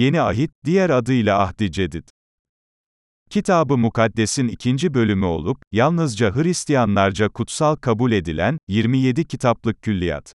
Yeni Ahit, diğer adıyla Ahdi Cedid. Kitab-ı Mukaddes'in ikinci bölümü olup, yalnızca Hristiyanlarca kutsal kabul edilen, 27 kitaplık külliyat.